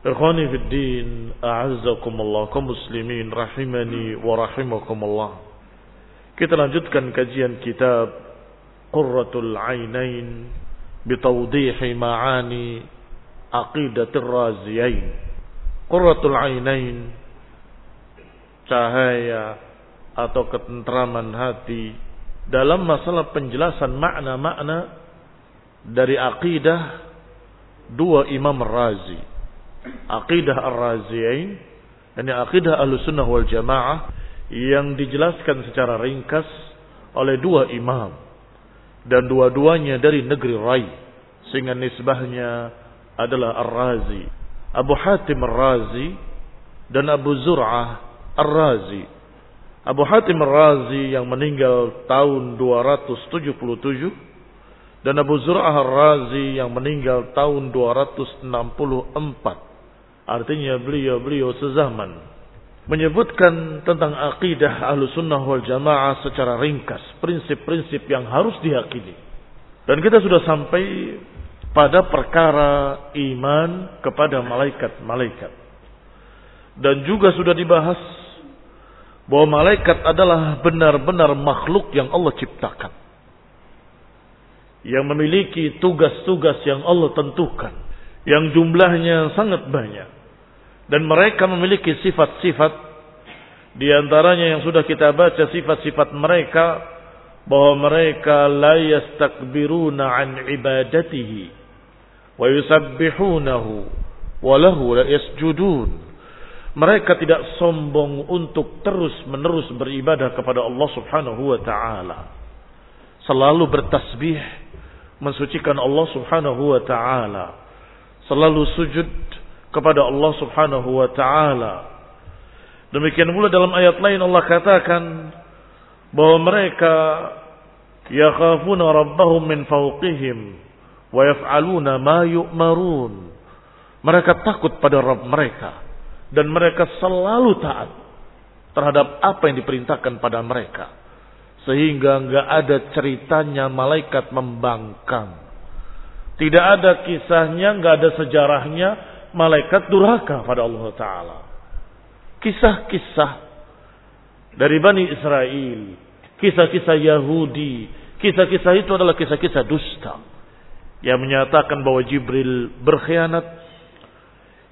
Ikhwani fi din, a'azzakumullah kaum muslimin rahimani wa rahimakumullah. Kita lanjutkan kajian kitab Qurratul Ainain bitawdihi ma'ani aqidatir raziyain. Qurratul Ainain cahaya atau ketentraman hati dalam masalah penjelasan makna-makna dari aqidah dua Imam Razi Akidah Ar-Raziyain, ini akidah Ahlussunnah wal Jamaah yang dijelaskan secara ringkas oleh dua imam. Dan dua-duanya dari negeri Rai. Sehingga nisbahnya adalah Ar-Razi. Abu Hatim Ar-Razi dan Abu Zur'ah Ar-Razi. Abu Hatim Ar-Razi yang meninggal tahun 277 dan Abu Zur'ah Ar-Razi yang meninggal tahun 264 artinya beliau-beliau sezaman menyebutkan tentang akidah ahlu sunnah wal jamaah secara ringkas. Prinsip-prinsip yang harus diyakini. Dan kita sudah sampai pada perkara iman kepada malaikat-malaikat. Dan juga sudah dibahas bahwa malaikat adalah benar-benar makhluk yang Allah ciptakan. Yang memiliki tugas-tugas yang Allah tentukan. Yang jumlahnya sangat banyak dan mereka memiliki sifat-sifat. Di antaranya yang sudah kita baca sifat-sifat mereka bahwa mereka la yastakbiruna an ibadatihi wa yusabbihunahu wa lahu la yasjudun. Mereka tidak sombong untuk terus-menerus beribadah kepada Allah Subhanahu wa taala. Selalu bertasbih mensucikan Allah Subhanahu wa taala. Selalu sujud kepada Allah Subhanahu wa taala. Demikian pula dalam ayat lain Allah katakan bahwa mereka yakhafuna rabbahum min fawqihim wa yaf'aluna ma yu'marun. Mereka takut pada Rabb mereka dan mereka selalu taat terhadap apa yang diperintahkan pada mereka. Sehingga enggak ada ceritanya malaikat membangkang. Tidak ada kisahnya, enggak ada sejarahnya malaikat durhaka pada Allah Ta'ala. Kisah-kisah dari Bani Israel kisah-kisah Yahudi, kisah-kisah itu adalah kisah-kisah dusta yang menyatakan bahwa Jibril berkhianat,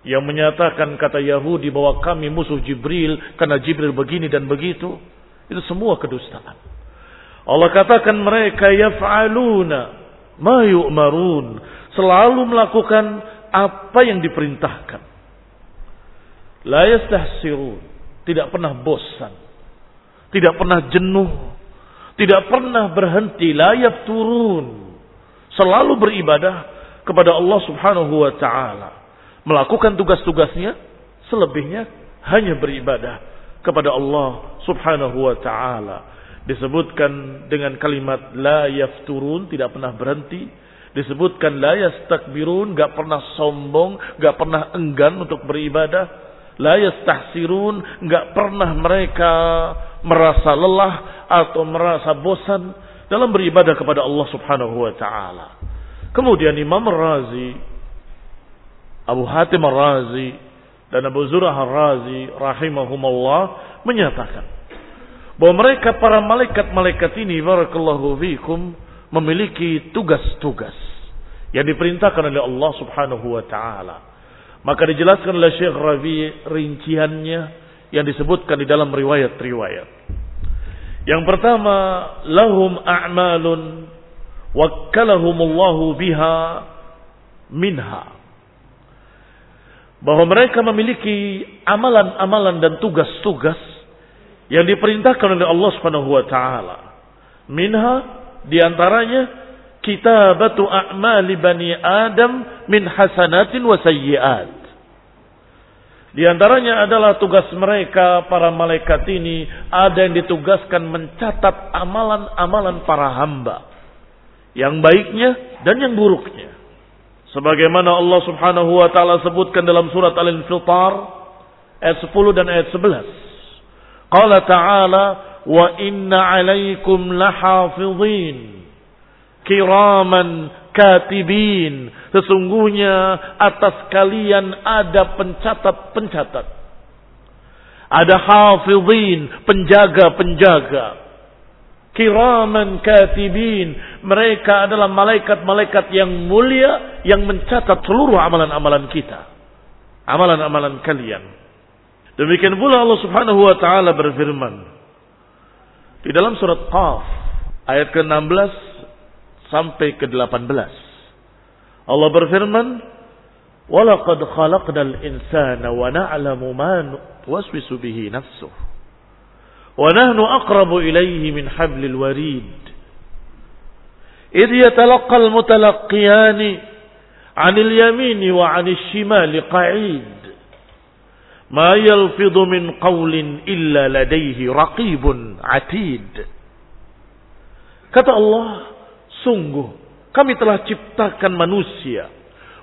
yang menyatakan kata Yahudi bahwa kami musuh Jibril karena Jibril begini dan begitu, itu semua kedustaan. Allah katakan mereka yaf'aluna ma yu'marun, selalu melakukan apa yang diperintahkan. La yastahsirun, tidak pernah bosan, tidak pernah jenuh, tidak pernah berhenti, layak turun, selalu beribadah kepada Allah Subhanahu wa taala melakukan tugas-tugasnya, selebihnya hanya beribadah kepada Allah Subhanahu wa taala. Disebutkan dengan kalimat la yafturun, tidak pernah berhenti. Disebutkan la yastakbirun, gak pernah sombong, gak pernah enggan untuk beribadah. La yastahsirun, gak pernah mereka merasa lelah atau merasa bosan dalam beribadah kepada Allah Subhanahu wa taala. Kemudian Imam Razi Abu Hatim Ar-Razi dan Abu Zurah Ar-Razi rahimahumullah menyatakan bahwa mereka para malaikat-malaikat ini barakallahu fikum memiliki tugas-tugas yang diperintahkan oleh Allah Subhanahu wa taala. Maka dijelaskan oleh Syekh Rabi rinciannya yang disebutkan di dalam riwayat-riwayat. Yang pertama, lahum a'malun wakkalahumullahu biha minha bahwa mereka memiliki amalan-amalan dan tugas-tugas yang diperintahkan oleh Allah Subhanahu wa taala. Minha di antaranya kitabatu a'mali bani Adam min hasanatin wa sayyiat. Di antaranya adalah tugas mereka para malaikat ini ada yang ditugaskan mencatat amalan-amalan para hamba. Yang baiknya dan yang buruknya. Sebagaimana Allah Subhanahu wa taala sebutkan dalam surat Al-Infitar ayat 10 dan ayat 11. Qala ta'ala wa inna 'alaikum lahafizin kiraman katibin. Sesungguhnya atas kalian ada pencatat-pencatat. Ada hafizin, penjaga-penjaga kiraman katibin. Mereka adalah malaikat-malaikat yang mulia yang mencatat seluruh amalan-amalan kita. Amalan-amalan kalian. Demikian pula Allah Subhanahu wa taala berfirman di dalam surat Qaf ayat ke-16 sampai ke-18. Allah berfirman, "Walaqad khalaqnal insana wa na'lamu ma waswisu bihi nafsuhu." ونحن أقرب إليه من حبل الوريد إذ يتلقى المتلقيان عن اليمين وعن الشمال قعيد Ma yalfidhu min qawlin illa ladaihi raqibun atid. Kata Allah, sungguh kami telah ciptakan manusia.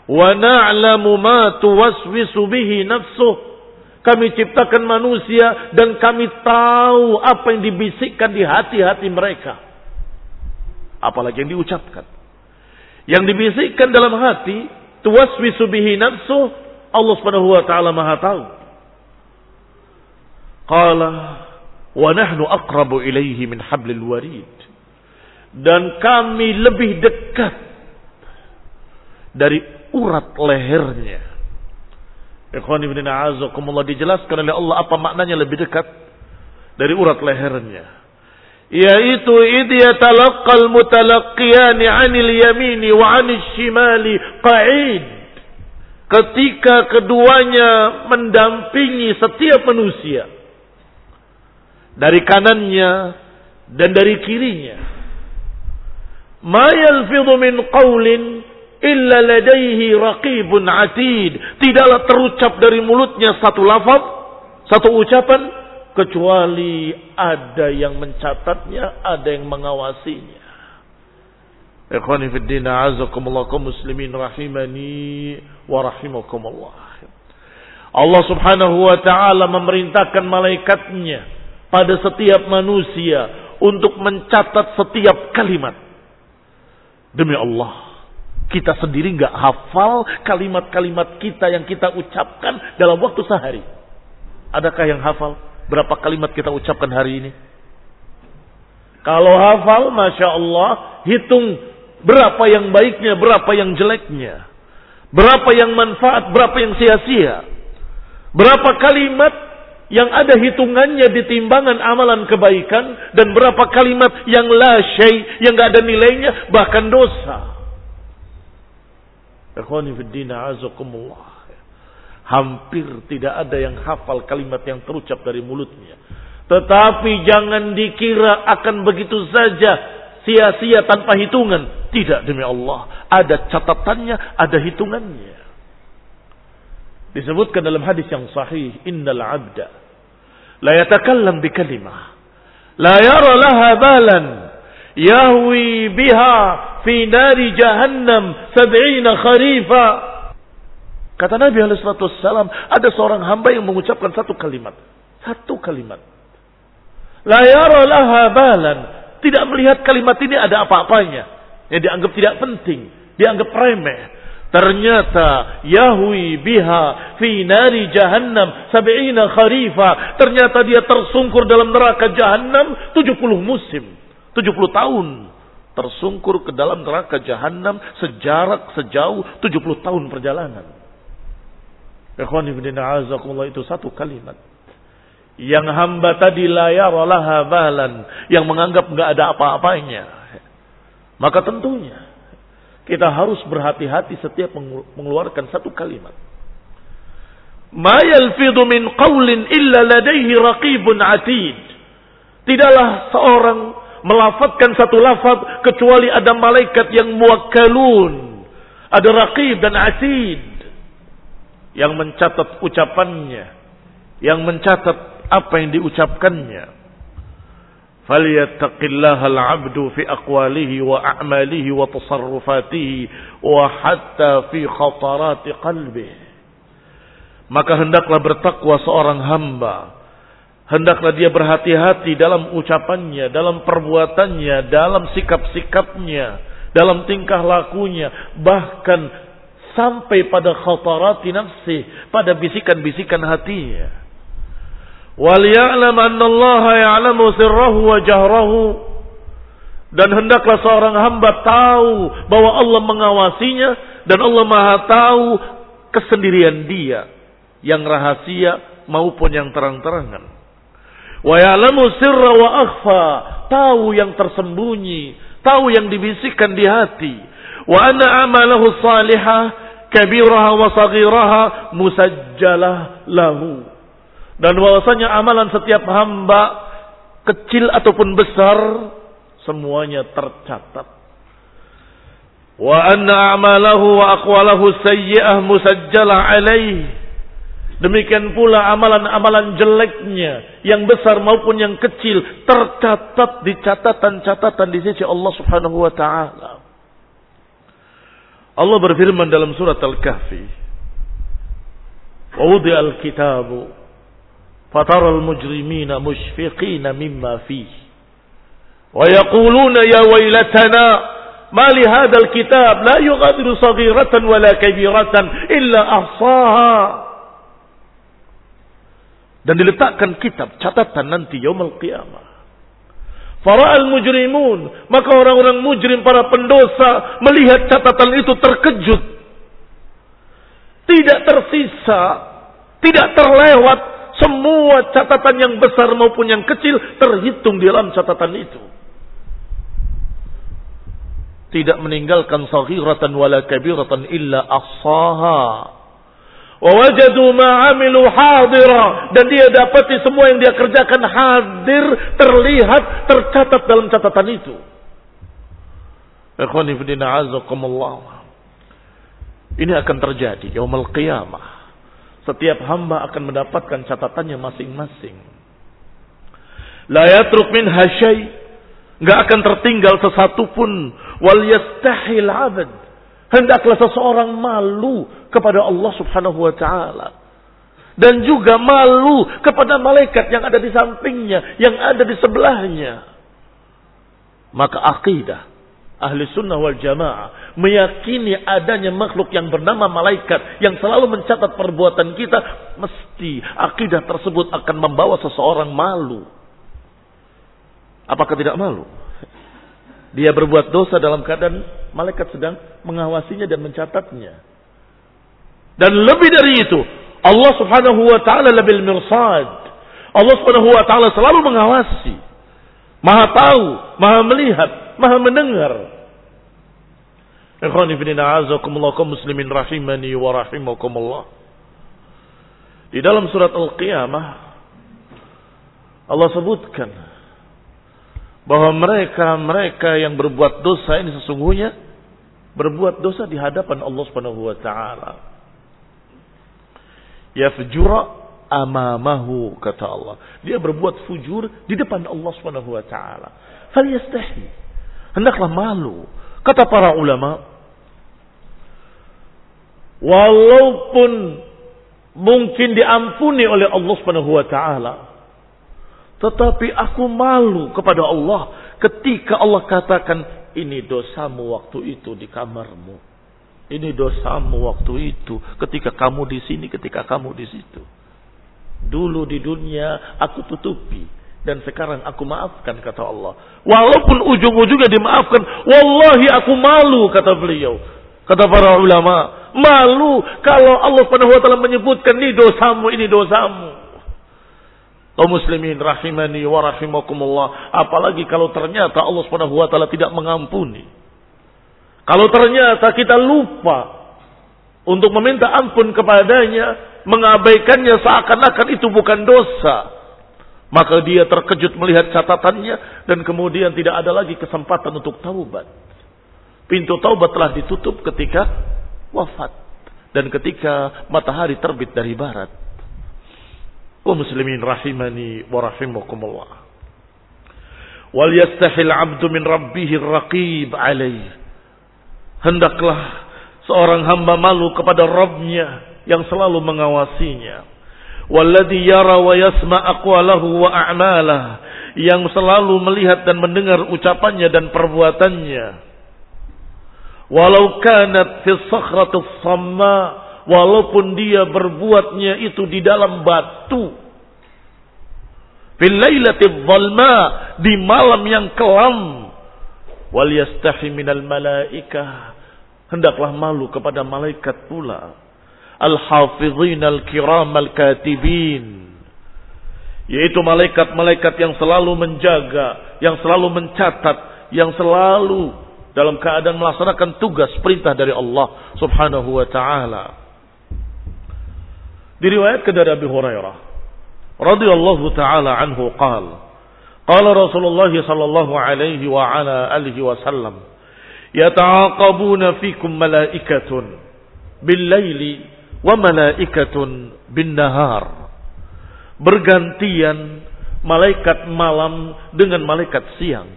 Wa na'lamu ma tuwaswisu bihi nafsuh. Kami ciptakan manusia dan kami tahu apa yang dibisikkan di hati-hati mereka. Apalagi yang diucapkan. Yang dibisikkan dalam hati, tuwaswisu bihi nafsuh, Allah Subhanahu wa taala Maha tahu. Qala wa nahnu aqrabu ilaihi min hablil warid. Dan kami lebih dekat dari urat lehernya Ikhwan ibn a'azakumullah dijelaskan oleh Allah apa maknanya lebih dekat dari urat lehernya. Yaitu id yatalaqqal mutalaqqiyani 'anil yamini wa 'anil shimali qa'id. Ketika keduanya mendampingi setiap manusia dari kanannya dan dari kirinya. Ma yalfidhu min qawlin illa ladaihi raqibun atid. Tidaklah terucap dari mulutnya satu lafaz, satu ucapan kecuali ada yang mencatatnya, ada yang mengawasinya. Ikhwani fi din azakumullah kaum muslimin rahimani wa rahimakumullah. Allah Subhanahu wa taala memerintahkan malaikatnya pada setiap manusia untuk mencatat setiap kalimat. Demi Allah, kita sendiri nggak hafal kalimat-kalimat kita yang kita ucapkan dalam waktu sehari. Adakah yang hafal berapa kalimat kita ucapkan hari ini? Kalau hafal, Masya Allah, hitung berapa yang baiknya, berapa yang jeleknya. Berapa yang manfaat, berapa yang sia-sia. Berapa kalimat yang ada hitungannya di timbangan amalan kebaikan dan berapa kalimat yang la syai yang gak ada nilainya bahkan dosa. Ikhwani azakumullah. Hampir tidak ada yang hafal kalimat yang terucap dari mulutnya. Tetapi jangan dikira akan begitu saja sia-sia tanpa hitungan. Tidak demi Allah. Ada catatannya, ada hitungannya. Disebutkan dalam hadis yang sahih. Innal abda. La yatakallam bi kalimah. La yara laha balan. Yahwi biha fi nari jahannam sab'ina kharifa Kata Nabi Alaihissalam, ada seorang hamba yang mengucapkan satu kalimat. Satu kalimat. La yara laha balan. Tidak melihat kalimat ini ada apa-apanya. Yang dianggap tidak penting. Dianggap remeh. Ternyata Yahwi biha fi nari jahannam sab'ina kharifa. Ternyata dia tersungkur dalam neraka jahannam 70 musim. 70 tahun. Tersungkur ke dalam neraka jahannam sejarak sejauh 70 tahun perjalanan. Ikhwan ibn a'azakumullah itu satu kalimat. Yang hamba tadi layar yara balan. Yang menganggap nggak ada apa-apanya. Maka tentunya kita harus berhati-hati setiap mengeluarkan satu kalimat. Ma yalfidu min qawlin illa ladaihi raqibun atid. Tidaklah seorang melafatkan satu lafaz kecuali ada malaikat yang muwakkalun. Ada raqib dan atid yang mencatat ucapannya, yang mencatat apa yang diucapkannya. فليتقِلَّهَ الْعَبْدُ في أقواله وأعماله وتصرفاته وحتى في خطرات قلبه maka hendaklah bertakwa seorang hamba hendaklah dia berhati-hati dalam ucapannya dalam perbuatannya dalam sikap-sikapnya dalam tingkah lakunya bahkan sampai pada khatarati nafsi, pada bisikan-bisikan hatinya. Wal ya'lam anna Allah ya'lamu sirrahu wa jahrahu. Dan hendaklah seorang hamba tahu bahwa Allah mengawasinya dan Allah Maha tahu kesendirian dia yang rahasia maupun yang terang-terangan. Wa ya'lamu sirra wa akhfa, tahu yang tersembunyi, tahu yang dibisikkan di hati. Wa anna amalahu salihah kabiraha wa saghiraha musajjalah lahu. Dan bahwasanya amalan setiap hamba kecil ataupun besar semuanya tercatat. Wa anna a'malahu wa aqwalahu sayyi'ah musajjalah alaih. Demikian pula amalan-amalan jeleknya yang besar maupun yang kecil tercatat di catatan-catatan di sisi Allah Subhanahu wa taala. Allah berfirman dalam surat Al-Kahfi. Wudi al-kitabu Fatara al-mujrimina mushfiqina mimma fih. ويقولون يا ويلتنا ما لهذا الكتاب لا يغادر صغيرة ولا كبيرة إلا أحصاها dan diletakkan kitab catatan nanti yaumul qiyamah Fara'al mujrimun. Maka orang-orang mujrim, para pendosa, melihat catatan itu terkejut. Tidak tersisa, tidak terlewat. semua catatan yang besar maupun yang kecil terhitung di dalam catatan itu. Tidak meninggalkan sahiratan wala kabiratan illa ahsaha. Wajadu ma'amilu hadira. Dan dia dapati semua yang dia kerjakan hadir, terlihat, tercatat dalam catatan itu. Ini akan terjadi yaumul qiyamah. Setiap hamba akan mendapatkan catatannya masing-masing. La yatruk min hasyai. Nggak akan tertinggal sesatu pun. Wal yastahil abad. Hendaklah seseorang malu kepada Allah Subhanahu wa taala dan juga malu kepada malaikat yang ada di sampingnya, yang ada di sebelahnya. Maka akidah ahli sunnah wal jamaah meyakini adanya makhluk yang bernama malaikat yang selalu mencatat perbuatan kita, mesti akidah tersebut akan membawa seseorang malu. Apakah tidak malu? Dia berbuat dosa dalam keadaan malaikat sedang mengawasinya dan mencatatnya. Dan lebih dari itu, Allah Subhanahu wa taala lebih mirsad. Allah Subhanahu wa taala selalu mengawasi. Maha tahu, Maha melihat, Maha mendengar. Muslimin rahimani wa rahimakumullah. Di dalam surat Al-Qiyamah Allah sebutkan bahwa mereka-mereka yang berbuat dosa ini sesungguhnya berbuat dosa di hadapan Allah Subhanahu wa taala. Yafjura amamahu kata Allah. Dia berbuat fujur di depan Allah Subhanahu wa taala. Falyastahi. Hendaklah malu. Kata para ulama, walaupun mungkin diampuni oleh Allah Subhanahu wa taala, tetapi aku malu kepada Allah ketika Allah katakan ini dosamu waktu itu di kamarmu. Ini dosamu waktu itu ketika kamu di sini, ketika kamu di situ. Dulu di dunia aku tutupi dan sekarang aku maafkan kata Allah. Walaupun ujung-ujungnya dimaafkan, wallahi aku malu kata beliau. Kata para ulama, malu kalau Allah taala menyebutkan ini dosamu, ini dosamu. Kaum muslimin rahimani wa rahimakumullah. Apalagi kalau ternyata Allah Subhanahu wa taala tidak mengampuni. Kalau ternyata kita lupa untuk meminta ampun kepadanya, mengabaikannya seakan-akan itu bukan dosa. Maka dia terkejut melihat catatannya dan kemudian tidak ada lagi kesempatan untuk taubat. Pintu taubat telah ditutup ketika wafat dan ketika matahari terbit dari barat. Wa muslimin rahimani wa rahimakumullah. Wal yastahil abdu min rabbihir raqib alaih. Hendaklah seorang hamba malu kepada Rabbnya yang selalu mengawasinya. Walladhi yara wa yasma aqwalahu wa a'malah. Yang selalu melihat dan mendengar ucapannya dan perbuatannya. Walau kanat fi sakhratis samma walaupun dia berbuatnya itu di dalam batu. Fil dhalma di malam yang kelam. Wal yastahi minal malaikah. Hendaklah malu kepada malaikat pula. Al-hafidhin al-kiram al-katibin. Yaitu malaikat-malaikat yang selalu menjaga, yang selalu mencatat, yang selalu dalam keadaan melaksanakan tugas perintah dari Allah Subhanahu wa taala. Diriwayatkan dari Abu Hurairah radhiyallahu taala anhu qala qala Rasulullah sallallahu alaihi wa ala alihi wasallam yata'aqabuna fikum malaikatun bil laili wa malaikatun bin nahar bergantian malaikat malam dengan malaikat siang.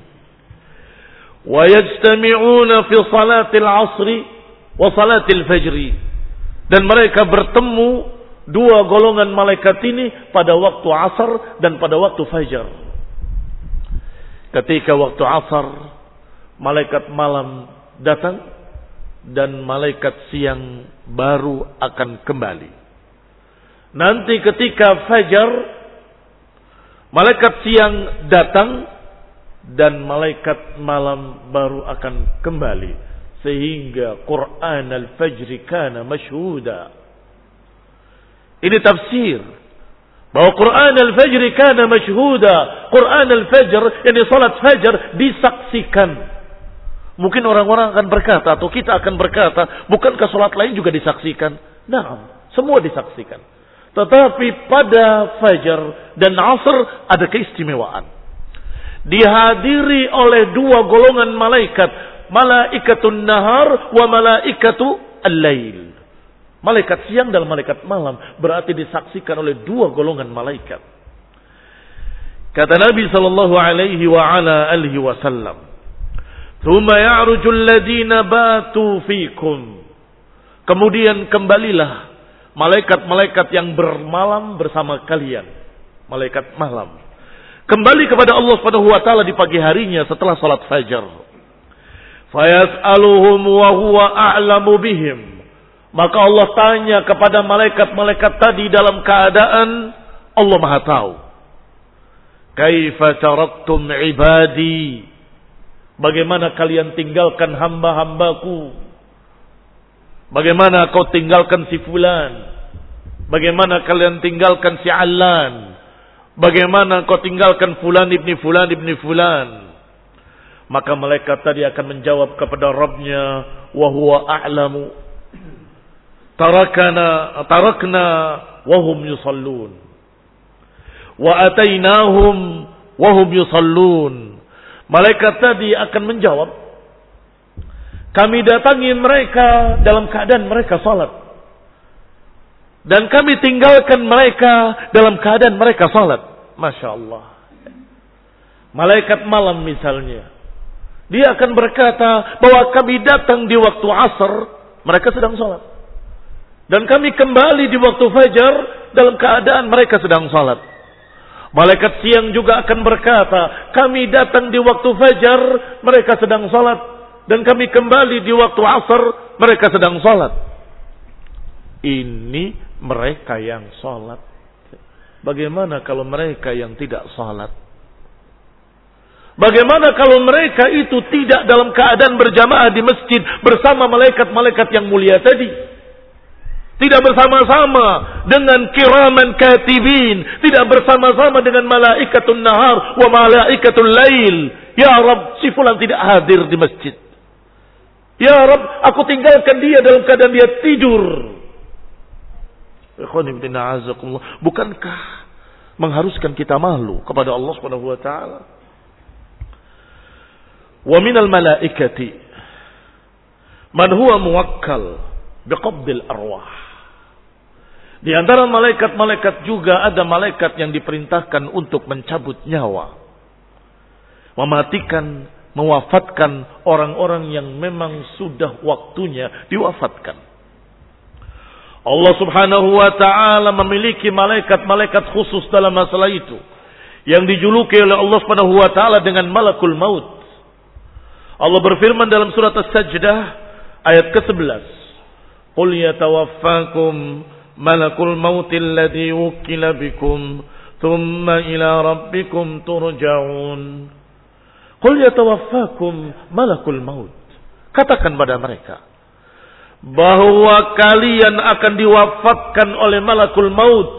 Wa yajtami'una fi salatil asri wa salatil fajri. Dan mereka bertemu dua golongan malaikat ini pada waktu asar dan pada waktu fajar. Ketika waktu asar, malaikat malam datang dan malaikat siang baru akan kembali. Nanti ketika fajar, malaikat siang datang dan malaikat malam baru akan kembali. Sehingga Quran al-Fajr kana masyhuda ini tafsir. Bahwa Quran al-Fajr kana masyhuda. Quran al-Fajr, ini salat Fajr disaksikan. Mungkin orang-orang akan berkata atau kita akan berkata, bukankah salat lain juga disaksikan? Nah, semua disaksikan. Tetapi pada Fajar dan Asr ada keistimewaan. Dihadiri oleh dua golongan malaikat. Malaikatun nahar wa malaikatu al-lail. Malaikat siang dan malaikat malam berarti disaksikan oleh dua golongan malaikat. Kata Nabi sallallahu alaihi wa ala alihi wasallam, "Tsumma ya'ruju alladziina batu fikum." Kemudian kembalilah malaikat-malaikat yang bermalam bersama kalian, malaikat malam. Kembali kepada Allah Subhanahu wa taala di pagi harinya setelah salat fajar. Fayas'aluhum wa huwa a'lamu bihim maka Allah tanya kepada malaikat-malaikat tadi dalam keadaan Allah Maha tahu. Kaifa ibadi? Bagaimana kalian tinggalkan hamba-hambaku? Bagaimana kau tinggalkan si fulan? Bagaimana kalian tinggalkan si Alan? Bagaimana kau tinggalkan fulan ibni fulan ibni fulan? Maka malaikat tadi akan menjawab kepada Rabbnya, wa huwa a'lamu. Tarakana, tarakna wahum yusallun. Wa atainahum wahum yusallun. Malaikat tadi akan menjawab, kami datangi mereka dalam keadaan mereka salat. Dan kami tinggalkan mereka dalam keadaan mereka salat. Masya Allah. Malaikat malam misalnya. Dia akan berkata bahwa kami datang di waktu asar. Mereka sedang salat. Dan kami kembali di waktu fajar dalam keadaan mereka sedang salat. Malaikat siang juga akan berkata, kami datang di waktu fajar, mereka sedang salat. Dan kami kembali di waktu asar, mereka sedang salat. Ini mereka yang salat. Bagaimana kalau mereka yang tidak salat? Bagaimana kalau mereka itu tidak dalam keadaan berjamaah di masjid bersama malaikat-malaikat yang mulia tadi? Tidak bersama-sama dengan kiraman katibin. Tidak bersama-sama dengan malaikatun nahar wa malaikatul lail. Ya Rab, si fulan tidak hadir di masjid. Ya Rab, aku tinggalkan dia dalam keadaan dia tidur. Bukankah mengharuskan kita malu kepada Allah Subhanahu wa taala? Wa minal malaikati man huwa muwakkal biqabdil arwah. Di antara malaikat-malaikat juga ada malaikat yang diperintahkan untuk mencabut nyawa. Mematikan, mewafatkan orang-orang yang memang sudah waktunya diwafatkan. Allah subhanahu wa ta'ala memiliki malaikat-malaikat khusus dalam masalah itu. Yang dijuluki oleh Allah subhanahu wa ta'ala dengan malakul maut. Allah berfirman dalam surat As-Sajdah ayat ke-11. Qul yatawaffakum malakul maut alladhi wukila bikum thumma ila rabbikum turja'un. Qul yatawaffakum malakul maut. Katakan pada mereka bahwa kalian akan diwafatkan oleh malakul maut.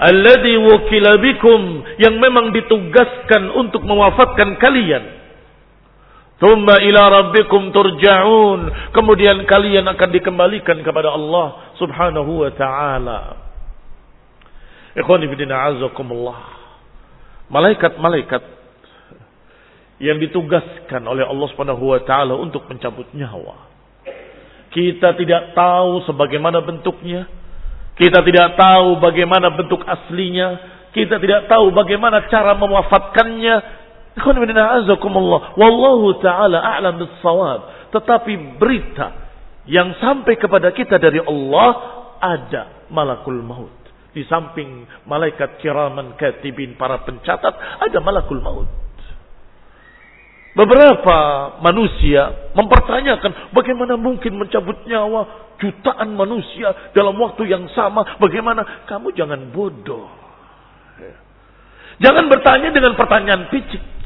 Alladhi wukila bikum yang memang ditugaskan untuk mewafatkan kalian Tumma ila rabbikum turja'un. Kemudian kalian akan dikembalikan kepada Allah subhanahu wa ta'ala. Ikhwani bidina azakumullah. Malaikat-malaikat yang ditugaskan oleh Allah subhanahu wa ta'ala untuk mencabut nyawa. Kita tidak tahu sebagaimana bentuknya. Kita tidak tahu bagaimana bentuk aslinya. Kita tidak tahu bagaimana cara mewafatkannya Wallahu ta'ala a'lam bissawab. Tetapi berita yang sampai kepada kita dari Allah ada malakul maut. Di samping malaikat kiraman katibin para pencatat ada malakul maut. Beberapa manusia mempertanyakan bagaimana mungkin mencabut nyawa jutaan manusia dalam waktu yang sama. Bagaimana? Kamu jangan bodoh. Jangan bertanya dengan pertanyaan picik.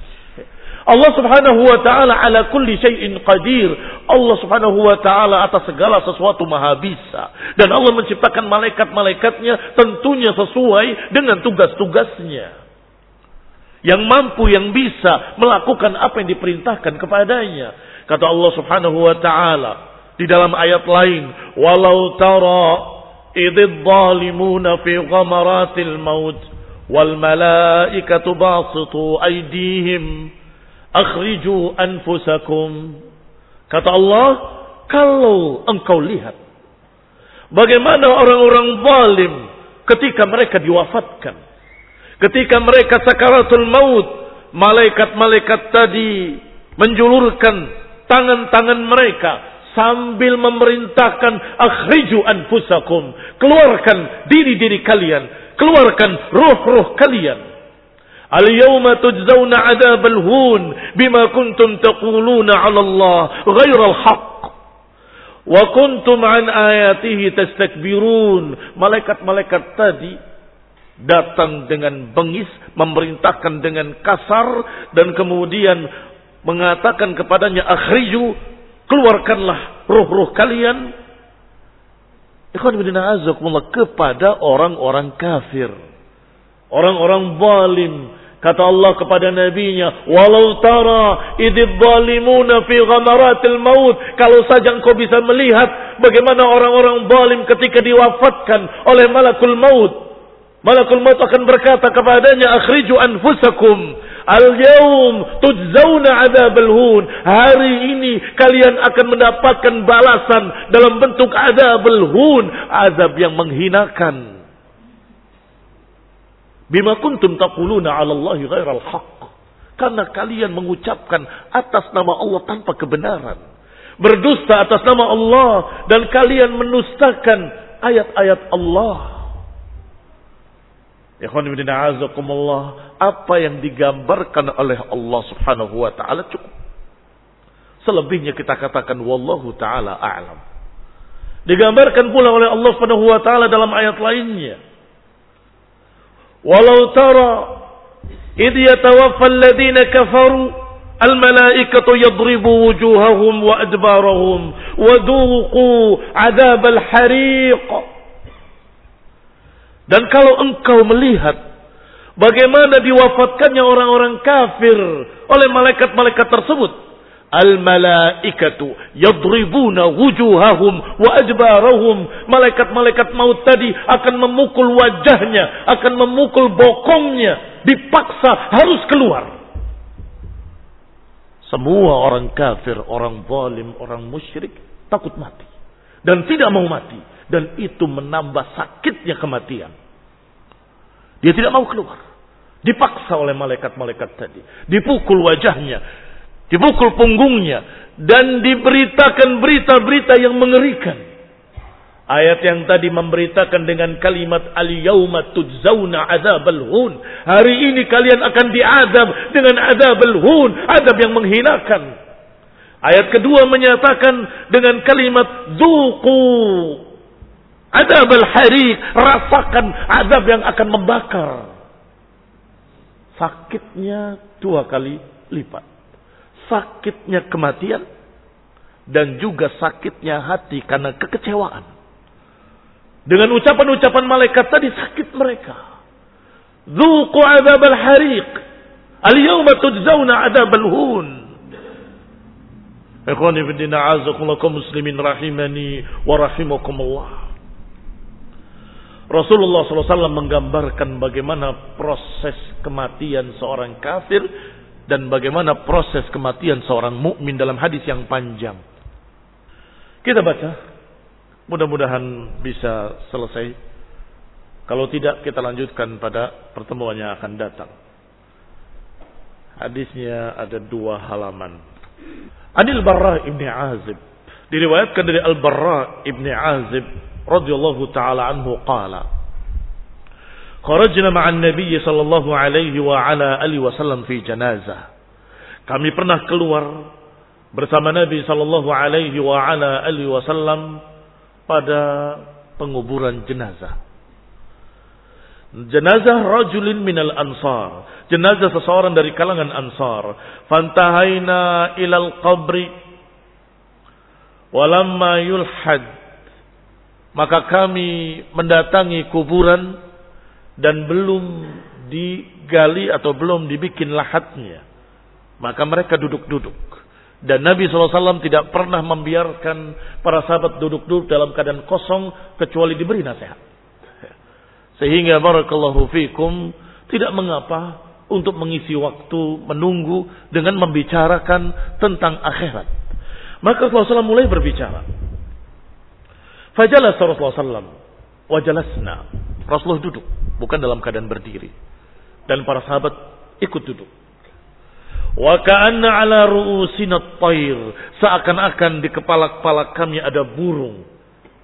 Allah subhanahu wa ta'ala ala kulli syai'in qadir. Allah subhanahu wa ta'ala atas segala sesuatu maha bisa. Dan Allah menciptakan malaikat-malaikatnya tentunya sesuai dengan tugas-tugasnya. Yang mampu, yang bisa melakukan apa yang diperintahkan kepadanya. Kata Allah subhanahu wa ta'ala di dalam ayat lain. Walau tara idid zalimuna fi ghamaratil maut. Wal malaikatu basitu aydihim akhriju anfusakum. Kata Allah, kalau engkau lihat bagaimana orang-orang zalim ketika mereka diwafatkan, ketika mereka sakaratul maut, malaikat-malaikat tadi menjulurkan tangan-tangan mereka sambil memerintahkan akhriju anfusakum, keluarkan diri-diri kalian, keluarkan ruh-ruh kalian. Al-yawma tujzawna azab al-hun bima kuntum taquluna 'ala Allah ghairal haqq. Wa kuntum an ayatihi tastakbirun. Malaikat-malaikat tadi datang dengan bengis, memerintahkan dengan kasar dan kemudian mengatakan kepadanya akhriju keluarkanlah ruh-ruh kalian. Ikhwan bin kepada orang-orang kafir. Orang-orang zalim. -orang kata Allah kepada nabinya walau tara idid fi ghamaratil maut kalau saja engkau bisa melihat bagaimana orang-orang zalim ketika diwafatkan oleh malakul maut Malakul maut akan berkata kepadanya, "Akhriju anfusakum. Al-yawm tujzauna adzabal hun." Hari ini kalian akan mendapatkan balasan dalam bentuk adzabul hun, azab yang menghinakan. Bima kuntum taquluna 'ala Allah ghairal haqq. Karena kalian mengucapkan atas nama Allah tanpa kebenaran. Berdusta atas nama Allah dan kalian menustakan ayat-ayat Allah. Azakumullah, apa yang digambarkan oleh Allah Subhanahu wa taala cukup. Selebihnya kita katakan wallahu taala a'lam. Digambarkan pula oleh Allah Subhanahu wa taala dalam ayat lainnya. Walau tara idh yatawaffa alladhina kafaru الملائكة يضربوا وجوههم وأدبارهم وذوقوا عذاب الحريق dan kalau engkau melihat bagaimana diwafatkannya orang-orang kafir oleh malaikat-malaikat tersebut, al malaikatu yadribuna wujuhahum wa ajbarahum malaikat-malaikat maut tadi akan memukul wajahnya akan memukul bokongnya dipaksa harus keluar semua orang kafir orang zalim orang musyrik takut mati dan tidak mau mati dan itu menambah sakitnya kematian. Dia tidak mau keluar. Dipaksa oleh malaikat-malaikat tadi. Dipukul wajahnya. Dipukul punggungnya. Dan diberitakan berita-berita yang mengerikan. Ayat yang tadi memberitakan dengan kalimat al-yauma tujzauna adzabal hun. Hari ini kalian akan diadab dengan adzabal hun, adab yang menghinakan. Ayat kedua menyatakan dengan kalimat zuqu Adab al-harik, rasakan adab yang akan membakar. Sakitnya dua kali lipat. Sakitnya kematian dan juga sakitnya hati karena kekecewaan. Dengan ucapan-ucapan malaikat tadi sakit mereka. Zuqu adab al-harik. Al-yawma tujzauna adab al-hun. Ikhwani fi din a'azakumullah muslimin rahimani wa rahimakumullah. Rasulullah SAW menggambarkan bagaimana proses kematian seorang kafir dan bagaimana proses kematian seorang mukmin dalam hadis yang panjang. Kita baca, mudah-mudahan bisa selesai. Kalau tidak, kita lanjutkan pada pertemuan yang akan datang. Hadisnya ada dua halaman. Adil Barra ibni Azib. Diriwayatkan dari Al Barra ibni Azib radhiyallahu taala anhu qala Kharajna ma'an Nabi sallallahu alaihi wa ala alihi wasallam fi janazah. Kami pernah keluar bersama Nabi sallallahu alaihi wa ala alihi wasallam pada penguburan jenazah. Jenazah rajulin minal ansar. Jenazah seseorang dari kalangan ansar. Fantahaina ilal qabri. Walamma yulhad maka kami mendatangi kuburan dan belum digali atau belum dibikin lahatnya. Maka mereka duduk-duduk. Dan Nabi SAW tidak pernah membiarkan para sahabat duduk-duduk dalam keadaan kosong kecuali diberi nasihat. Sehingga barakallahu fikum tidak mengapa untuk mengisi waktu menunggu dengan membicarakan tentang akhirat. Maka Rasulullah SAW mulai berbicara. Fajalas Rasulullah SAW. Wajalasna. Rasulullah duduk. Bukan dalam keadaan berdiri. Dan para sahabat ikut duduk. Wa ka'anna ala ru'usina tayr. Seakan-akan di kepala-kepala kami ada burung.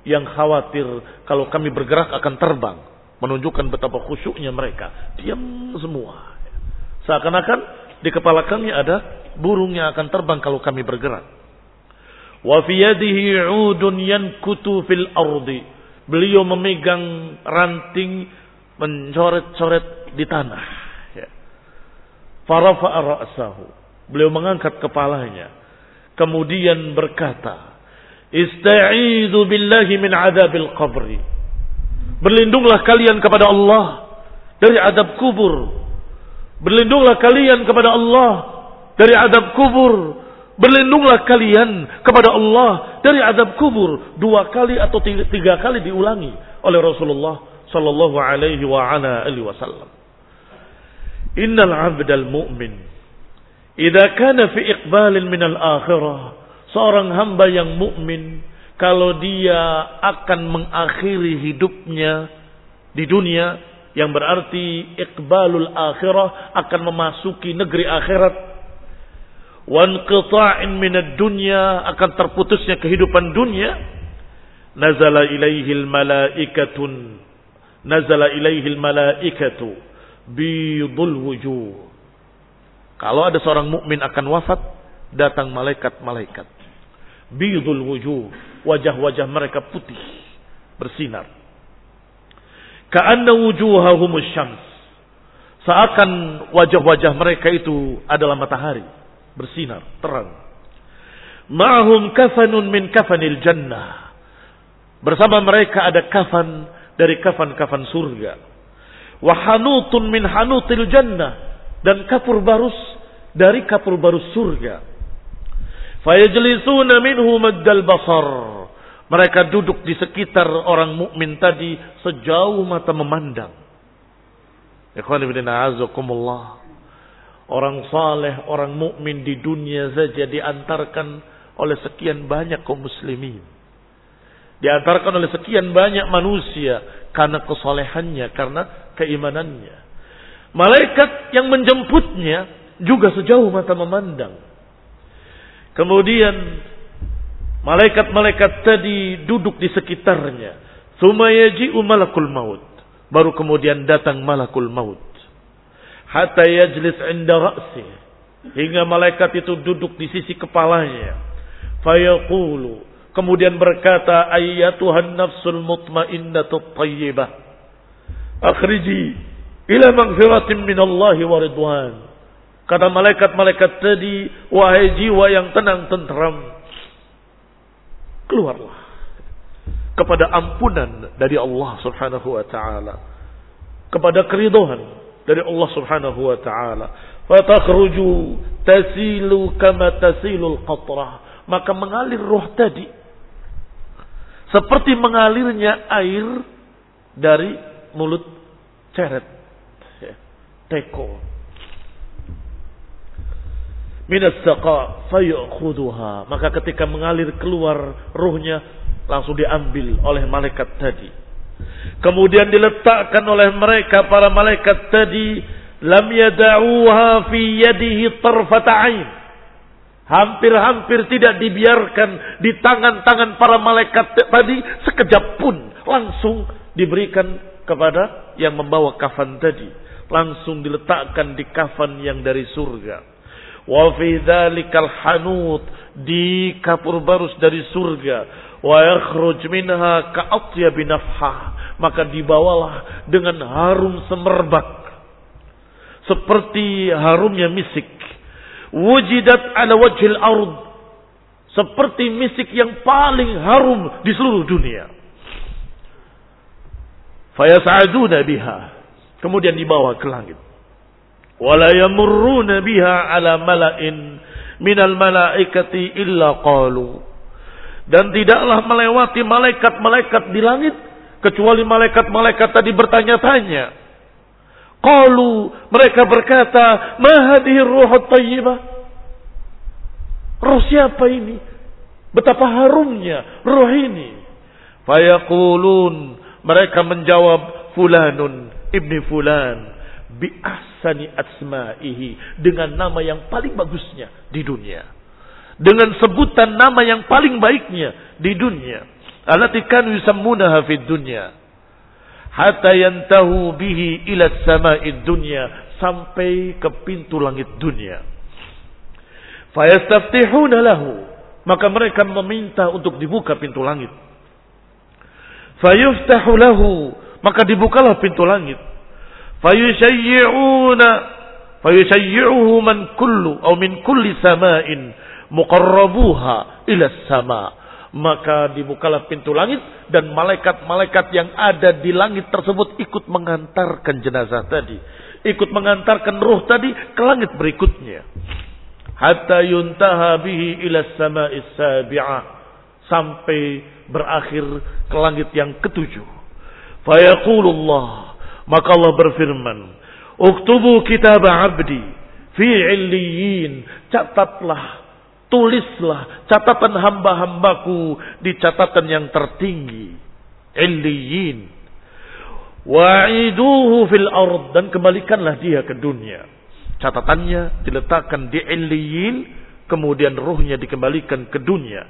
Yang khawatir kalau kami bergerak akan terbang. Menunjukkan betapa khusyuknya mereka. Diam semua. Seakan-akan di kepala kami ada burung yang akan terbang kalau kami bergerak. Wa fi yadihi 'udun yankutu fil ardi. Beliau memegang ranting mencoret-coret di tanah. Ya. Farafa'a ra'sahu. Beliau mengangkat kepalanya. Kemudian berkata, Ista'idhu billahi min adabil qabri. Berlindunglah kalian kepada Allah dari adab kubur. Berlindunglah kalian kepada Allah dari adab kubur. Berlindunglah kalian kepada Allah dari adab kubur. Dua kali atau tiga, kali diulangi oleh Rasulullah sallallahu alaihi wa ala alihi wasallam. Innal 'abdal mu'min idza kana fi iqbalin min al-akhirah seorang hamba yang mukmin kalau dia akan mengakhiri hidupnya di dunia yang berarti iqbalul akhirah akan memasuki negeri akhirat wan qita'in minad dunya akan terputusnya kehidupan dunia nazala ilaihil malaikatun nazala ilaihil malaikatu bidul wujuh kalau ada seorang mukmin akan wafat datang malaikat-malaikat bidul wujuh wajah-wajah mereka putih bersinar Ka'anna wujuhahum syams. Seakan wajah-wajah mereka itu adalah matahari. Bersinar, terang. Ma'hum kafanun min kafanil jannah. Bersama mereka ada kafan dari kafan-kafan surga. Wahanutun min hanutil jannah. Dan kapur barus dari kapur barus surga. Fayajlisuna minhu maddal basar mereka duduk di sekitar orang mukmin tadi sejauh mata memandang. Orang saleh, orang mukmin di dunia saja diantarkan oleh sekian banyak kaum muslimin. Diantarkan oleh sekian banyak manusia karena kesolehannya, karena keimanannya. Malaikat yang menjemputnya juga sejauh mata memandang. Kemudian Malaikat-malaikat tadi duduk di sekitarnya. Sumayaji'u malakul maut. Baru kemudian datang malakul maut. Hatta yajlis inda ra'si. Hingga malaikat itu duduk di sisi kepalanya. Fayaqulu. Kemudian berkata, Ayyatuhan nafsul mutmainnatu tayyibah. Akhriji ila magfiratin minallahi wa ridwan. Kata malaikat-malaikat tadi, wahai jiwa yang tenang tentram keluarlah kepada ampunan dari Allah Subhanahu wa taala kepada keridhaan dari Allah Subhanahu wa taala fatakhruju tasilu kama tasilul qatrah maka mengalir roh tadi seperti mengalirnya air dari mulut ceret. Ya, teko. Maka ketika mengalir keluar ruhnya langsung diambil oleh malaikat tadi. Kemudian diletakkan oleh mereka para malaikat tadi lam yada'uha fi yadihi tarfata'ain hampir-hampir tidak dibiarkan di tangan-tangan para malaikat tadi. Sekejap pun langsung diberikan kepada yang membawa kafan tadi. Langsung diletakkan di kafan yang dari surga. Wa fi dzalikal hanut di kapur barus dari surga. Wa yakhruj minha ka atyabi nafhah maka dibawalah dengan harum semerbak. Seperti harumnya misik wujidat ala wajhil ard. Seperti misik yang paling harum di seluruh dunia. Fayas'aduna biha. Kemudian dibawa ke langit. Wala yamurruna biha ala mala'in minal malaikati illa qalu. Dan tidaklah melewati malaikat-malaikat di langit kecuali malaikat-malaikat tadi bertanya-tanya qalu mereka berkata ma hadhihi ruhut thayyibah roh siapa ini betapa harumnya roh ini fayaqulun mereka menjawab fulanun ibni fulan bi ahsani asma'ihi dengan nama yang paling bagusnya di dunia. Dengan sebutan nama yang paling baiknya di dunia. Allati kanu yusammunaha fid dunya. Hatta yantahu bihi ila sama'id dunya sampai ke pintu langit dunia. Fayastaftihuna lahu. Maka mereka meminta untuk dibuka pintu langit. Fayuftahu lahu. Maka dibukalah pintu langit fayushayyi'una fayushayyi'uhu man kullu atau min kulli sama'in muqarrabuha ila sama maka dibukalah pintu langit dan malaikat-malaikat yang ada di langit tersebut ikut mengantarkan jenazah tadi. Ikut mengantarkan ruh tadi ke langit berikutnya. Hatta yuntaha bihi ila sama'is sabi'ah sampai berakhir ke langit yang ketujuh. Fayaqulullah. Maka Allah berfirman uktubu kitab abdi fi illiyin. Catatlah tulislah catatan hamba-hambaku di catatan yang tertinggi. Illiyin. Wa'iduhu fil ard. Dan kembalikanlah dia ke dunia. Catatannya diletakkan di illiyin kemudian ruhnya dikembalikan ke dunia.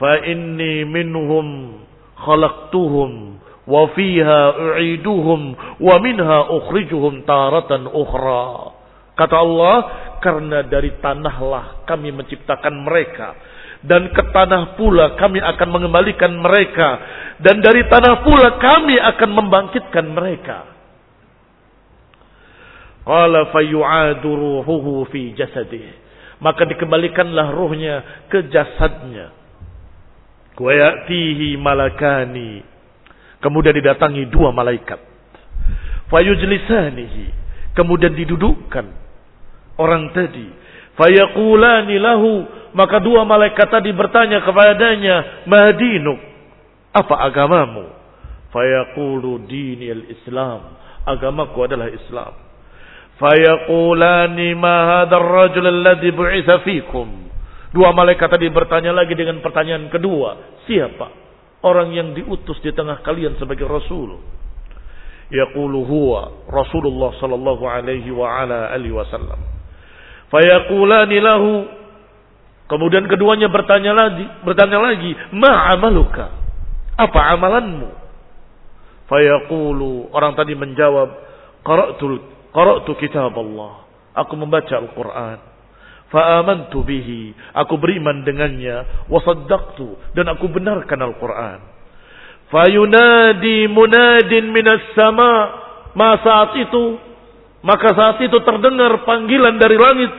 Fa inni minhum khalaqtuhum wa fiha u'iduhum wa minha ukhrijuhum taratan ukhra kata Allah karena dari tanahlah kami menciptakan mereka dan ke tanah pula kami akan mengembalikan mereka dan dari tanah pula kami akan membangkitkan mereka Qala fayu'adu ruhuhu fi jasadih. Maka dikembalikanlah ruhnya ke jasadnya. Wa ya'tihi malakani. Kemudian didatangi dua malaikat. Fayujlisanihi. Kemudian didudukkan orang tadi. Fayaqulani lahu. Maka dua malaikat tadi bertanya kepadanya, Mahdinuk, apa agamamu? Fayaqulu dini al-Islam. Agamaku adalah Islam. Fayaqulani ma hadzal rajul alladhi bu'itsa fikum. Dua malaikat tadi bertanya lagi dengan pertanyaan kedua, siapa orang yang diutus di tengah kalian sebagai rasul? Yaqulu huwa Rasulullah sallallahu alaihi wa ala alihi wasallam. Fayaqulani lahu Kemudian keduanya bertanya lagi, bertanya lagi, "Ma amaluka?" Apa amalanmu? Fayaqulu orang tadi menjawab, "Qara'tul Qara'tu kitab Allah. Aku membaca Al-Quran. Fa'amantu bihi. Aku beriman dengannya. Wasaddaqtu. Dan aku benarkan Al-Quran. Fayunadi munadin minas sama. Ma saat itu. Maka saat itu terdengar panggilan dari langit.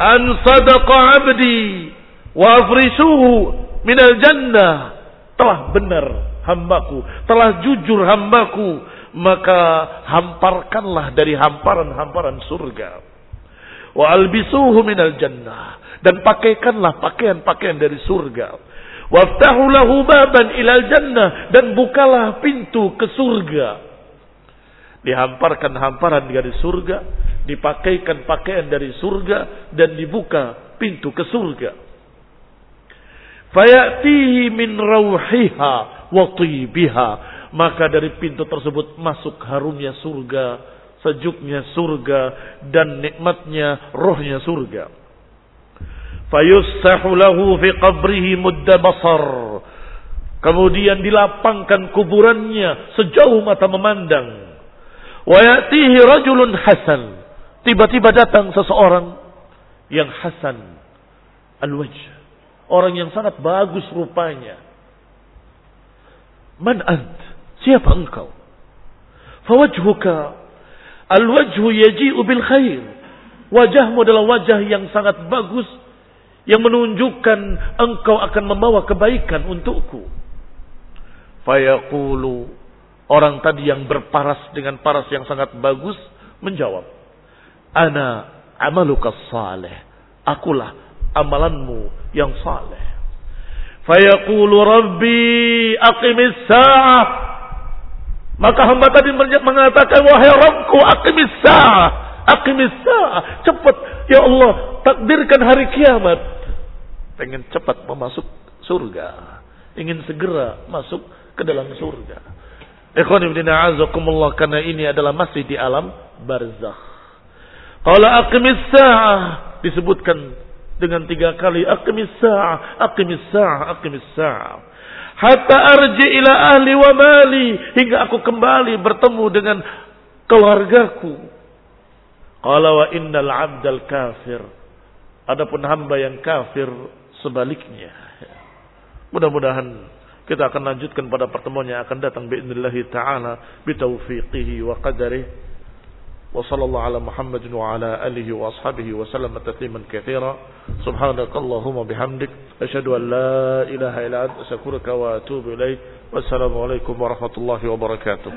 An sadaqa abdi. Wa afrisuhu minal jannah. Telah benar hambaku. Telah jujur hambaku maka hamparkanlah dari hamparan-hamparan surga. Wa albisuhu minal jannah dan pakaikanlah pakaian-pakaian dari surga. Waftahu lahu baban ilal jannah dan bukalah pintu ke surga. Dihamparkan hamparan dari surga, dipakaikan pakaian dari surga dan dibuka pintu ke surga. Fayatihi min rauhiha wa tibiha maka dari pintu tersebut masuk harumnya surga, sejuknya surga dan nikmatnya rohnya surga. Fayussahu lahu fi qabrihi mudda basar. Kemudian dilapangkan kuburannya sejauh mata memandang. Wa ya'tihi rajulun hasan. Tiba-tiba datang seseorang yang hasan al-wajh. Orang yang sangat bagus rupanya. Man ant? Siapa engkau? Fawajhuka al-wajhu yaji'u bil khair. Wajahmu adalah wajah yang sangat bagus yang menunjukkan engkau akan membawa kebaikan untukku. Fayaqulu orang tadi yang berparas dengan paras yang sangat bagus menjawab, "Ana amaluka salih." Akulah amalanmu yang saleh. Fayaqulu rabbi aqimis sa'ah maka hamba tadi mengatakan, wahai Rabbku, akimis sa'ah. Akimis sa'ah. Cepat, ya Allah, takdirkan hari kiamat. Pengen cepat memasuk surga. Ingin segera masuk ke dalam surga. Ikhwan ibn a'azakumullah karena ini adalah masih di alam barzakh. Kalau akimis sa'ah disebutkan dengan tiga kali akimis sa'ah, akimis sa'ah, akimis sa'ah hatta arji ila ahli wa mali hingga aku kembali bertemu dengan keluargaku. Qala wa innal 'abdal kafir. Adapun hamba yang kafir sebaliknya. Mudah-mudahan kita akan lanjutkan pada pertemuan yang akan datang biidznillah taala bitaufiqihi wa qadarihi وصلى الله على محمد وعلى آله وأصحابه وسلم تسليما كثيرا سبحانك اللهم بحمدك أشهد أن لا إله إلا أنت أستغفرك وأتوب إليك والسلام عليكم ورحمة الله وبركاته